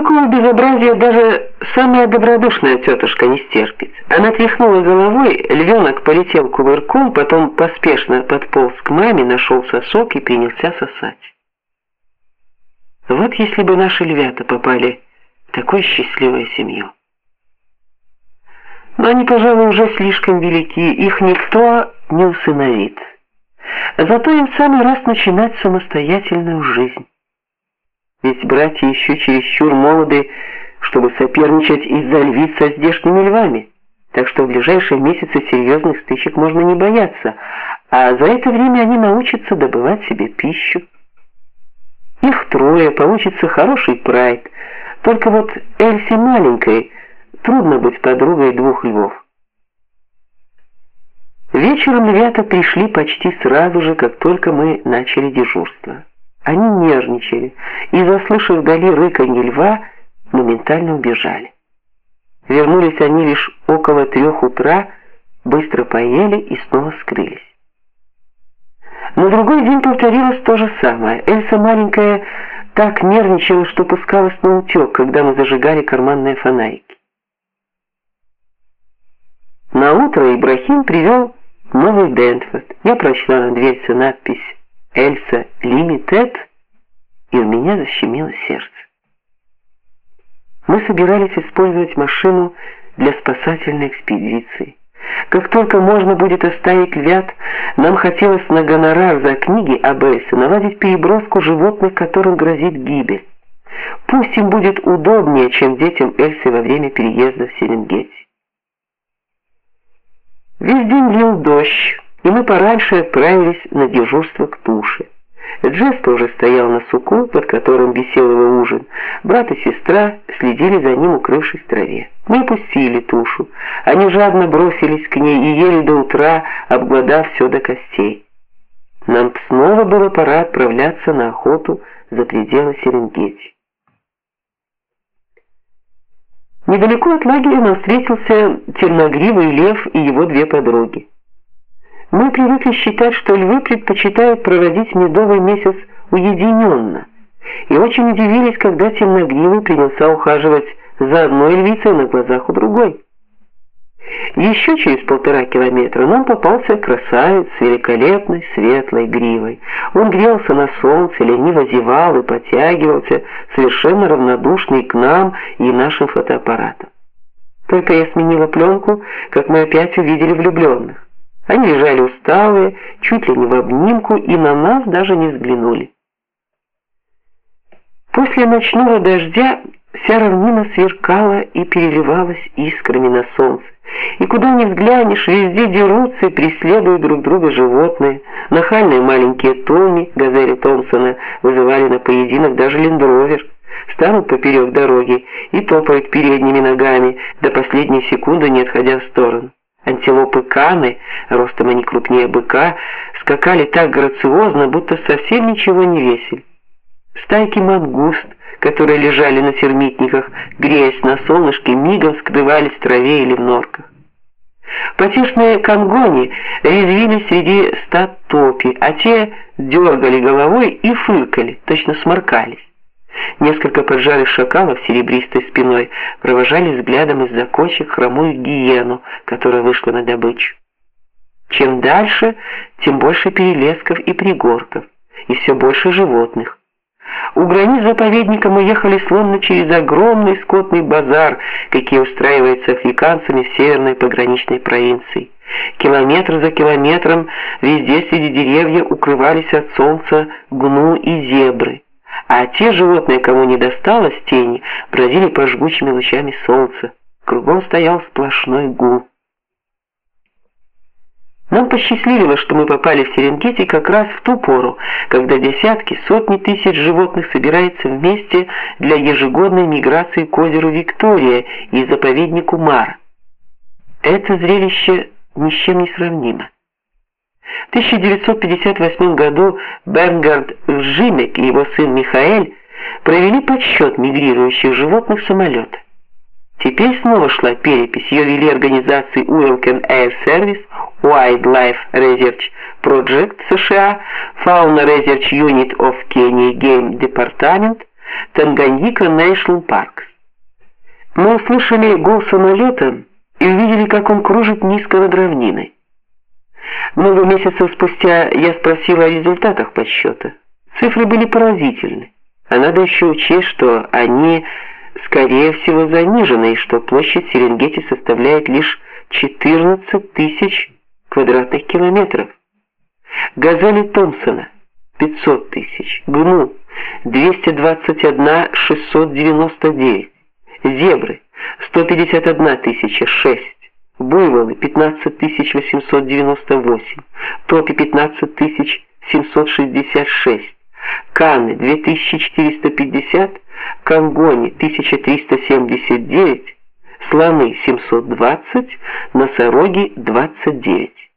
такого безобразия даже самая добродушная тетушка не стерпит. Она тряхнула головой, львенок полетел кувырком, потом поспешно подполз к маме, нашел сосок и принялся сосать. Вот если бы наши львята попали в такую счастливую семью. Но они, пожалуй, уже слишком велики, их никто не усыновит. Зато им самый раз начинать самостоятельную жизнь. Ведь братья еще чересчур молоды, чтобы соперничать из-за львиц со здешними львами. Так что в ближайшие месяцы серьезных стычек можно не бояться, а за это время они научатся добывать себе пищу. Их трое, получится хороший прайд. Только вот Эльси маленькой трудно быть подругой двух львов. Вечером ребята пришли почти сразу же, как только мы начали дежурство. Они нервничали и, заслышав вдали рыканье льва, моментально убежали. Вернулись они лишь около трех утра, быстро поели и снова скрылись. На другой день повторилось то же самое. Эльса маленькая так нервничала, что пускалась на утек, когда мы зажигали карманные фонарики. На утро Ибрахим привел новый Дентфорд. Я прочла на дверце надпись Эльса Лимитед, и у меня защемило сердце. Мы собирались использовать машину для спасательной экспедиции. Как только можно будет оставить львят, нам хотелось на гонорар за книги об Эльсе наладить переброску животных, которым грозит гибель. Пусть им будет удобнее, чем детям Эльсы во время переезда в Серенгети. Весь день лил дождь и мы пораньше отправились на дежурство к туше. Джесс тоже стоял на суку, под которым висел его ужин. Брат и сестра следили за ним, укрывшись в траве. Мы пустили тушу. Они жадно бросились к ней и ели до утра, обглодав все до костей. Нам снова было пора отправляться на охоту за пределы Серенгети. Недалеко от лагеря нам встретился черногривый лев и его две подруги. Мы привыкли считать, что львы предпочитают проводить медовый месяц уединенно, и очень удивились, когда темногривый принялся ухаживать за одной львицей на глазах у другой. Еще через полтора километра нам попался красавец с великолепной светлой гривой. Он грелся на солнце, лениво зевал и потягивался, совершенно равнодушный к нам и нашим фотоаппаратам. Только я сменила пленку, как мы опять увидели влюбленных. Они лежали усталые, чуть ли не в обнимку, и на нас даже не взглянули. После ночного дождя вся равнина сверкала и переливалась искрами на солнце. И куда ни взглянешь, везде дерутся и преследуют друг друга животные. Нахальные маленькие Тони, газели Томпсона, вызывали на поединок даже лендровер. Станут поперек дороги и топают передними ногами, до последней секунды не отходя в сторону. Антилопы каны, ростом они крупнее быка, скакали так грациозно, будто совсем ничего не весили. Стайки мангуст, которые лежали на термитниках, греясь на солнышке, мигом скрывались в траве или в норках. Потешные конгони резвились среди стад топи, а те дергали головой и фыркали, точно сморкались. Несколько поджарых шакалов с серебристой спиной провожали взглядом из-за кочек хромую гиену, которая вышла на добычу. Чем дальше, тем больше перелесков и пригорков, и все больше животных. У границ заповедника мы ехали словно через огромный скотный базар, какие устраиваются африканцами в северной пограничной провинции. Километр за километром везде среди деревьев укрывались от солнца гну и зебры а те животные, кому не досталось тени, бродили по жгучими лучами солнца. Кругом стоял сплошной гул. Нам посчастливилось, что мы попали в Серенгети как раз в ту пору, когда десятки, сотни тысяч животных собираются вместе для ежегодной миграции к озеру Виктория и заповеднику Мар. Это зрелище ни с чем не сравнимо. В 1958 году Бернгард Жимек и его сын Михаэль провели подсчет мигрирующих животных самолета. Теперь снова шла перепись. Ее вели организации Wilken Air Service, Wildlife Research Project США, Fauna Research Unit of Kenya Game Department, Танганьика National Parks. Мы услышали гул самолета и увидели, как он кружит низко над равниной. Много месяцев спустя я спросила о результатах подсчета. Цифры были поразительны. А надо еще учесть, что они скорее всего занижены, и что площадь Серенгети составляет лишь 14 тысяч квадратных километров. Газели Томпсона 500 тысяч, ГНУ 221 699, зебры 151 тысяча 6, буйволы 15 898, топи 15 766, каны 2450, конгони 1379, слоны 720, носороги 29.